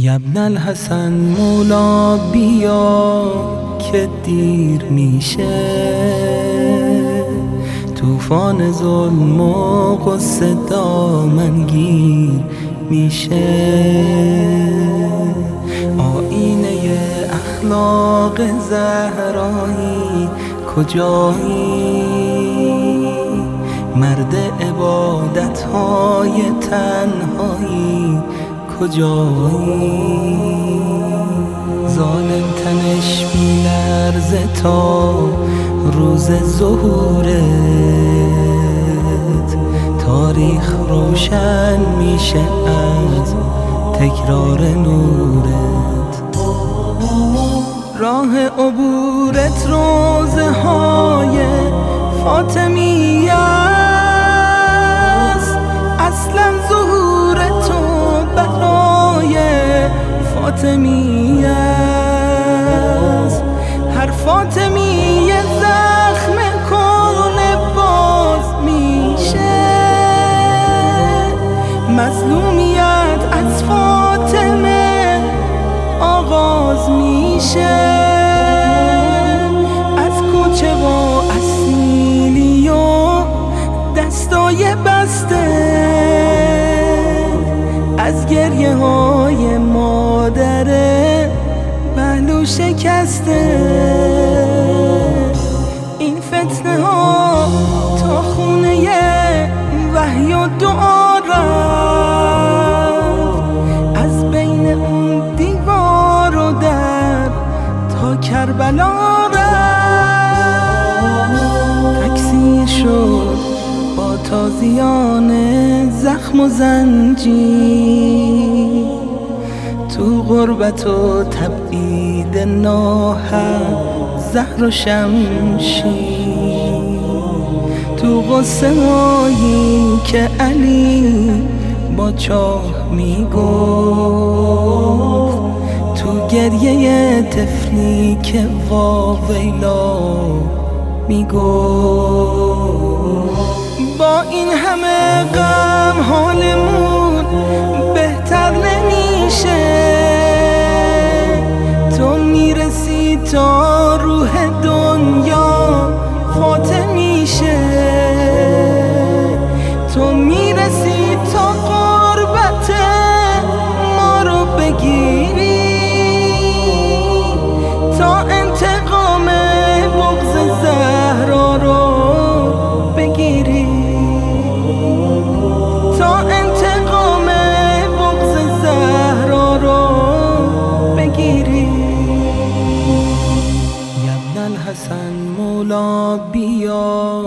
یبن الحسن مولا بیا که دیر میشه. توفان ظلم و قصه دامنگیر میشه. آینه اخلاق زهرایی کجایی؟ مرد عبادت های تنهایی کجایی؟ ظالم تنش لرزه تا روز ظهورت. تاریخ روشن میشه از تکرار نورت. راه عبورت روزه های فاطمیه مظلومیت از فاطمه آغاز میشه. از کوچه و اصیلی و دستای بسته. از گریه های مادره بلو شکسته تکثیر شد با تازیان زخم و زنجیر تو غربت و تبعید ناحق زهر و شمشیر تو غصه که علی با چاه می‌گفت. گریه تفلی که واویلا می‌گفت. بگیری. تا انتقام بغز زهرا رو بگیری. یبن الحسن مولا بیا.